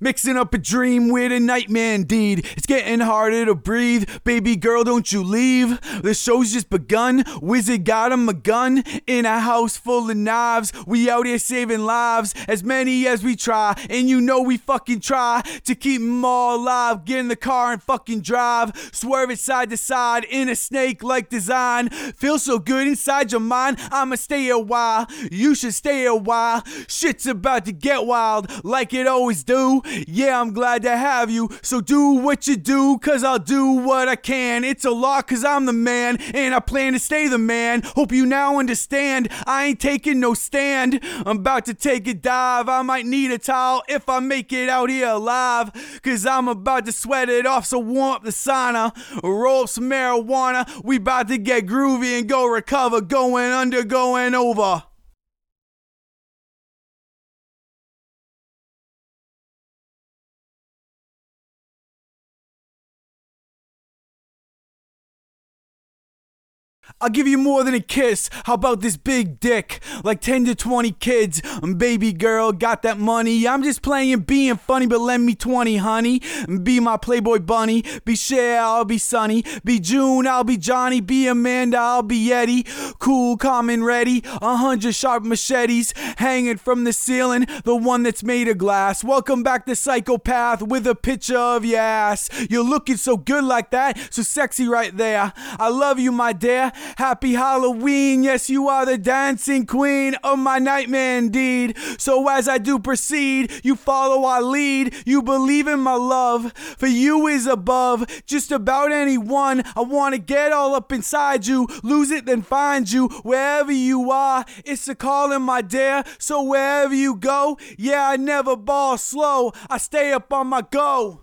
Mixing up a dream with a nightmare indeed. It's getting harder to breathe. Baby girl, don't you leave. The show's just begun. Wizard got him a gun. In a house full of knives. We out here saving lives. As many as we try. And you know we fucking try to keep them all alive. Get in the car and fucking drive. Swerve it side to side in a snake like design. Feel so good inside your mind. I'ma stay a while. You should stay a while. Shit's about to get wild like it always do. Yeah, I'm glad to have you. So do what you do, cause I'll do what I can. It's a lot, cause I'm the man, and I plan to stay the man. Hope you now understand. I ain't taking no stand. I'm about to take a dive. I might need a towel if I make it out here alive. Cause I'm about to sweat it off, so warm up the sauna. Roll up some marijuana. We about to get groovy and go recover. Going under, going over. I'll give you more than a kiss. How about this big dick? Like 10 to 20 kids. Mm, baby girl, got that money. I'm just playing being funny, but lend me 20, honey. Mm, be my Playboy bunny. Be Cher, I'll be Sonny. Be June, I'll be Johnny. Be Amanda, I'll be Eddie. Cool, calm, and ready. A hundred sharp machetes hanging from the ceiling. The one that's made of glass. Welcome back to Psychopath with a picture of your ass. You're looking so good like that. So sexy right there. I love you, my dear. Happy Halloween. Yes, you are the dancing queen of my nightmare indeed. So as I do proceed, you follow our lead. You believe in my love. For you is above just about anyone. I want to get all up inside you, lose it, then find you wherever you are. It's a calling, my dear. So wherever you go, yeah, I never ball slow. I stay up on my go.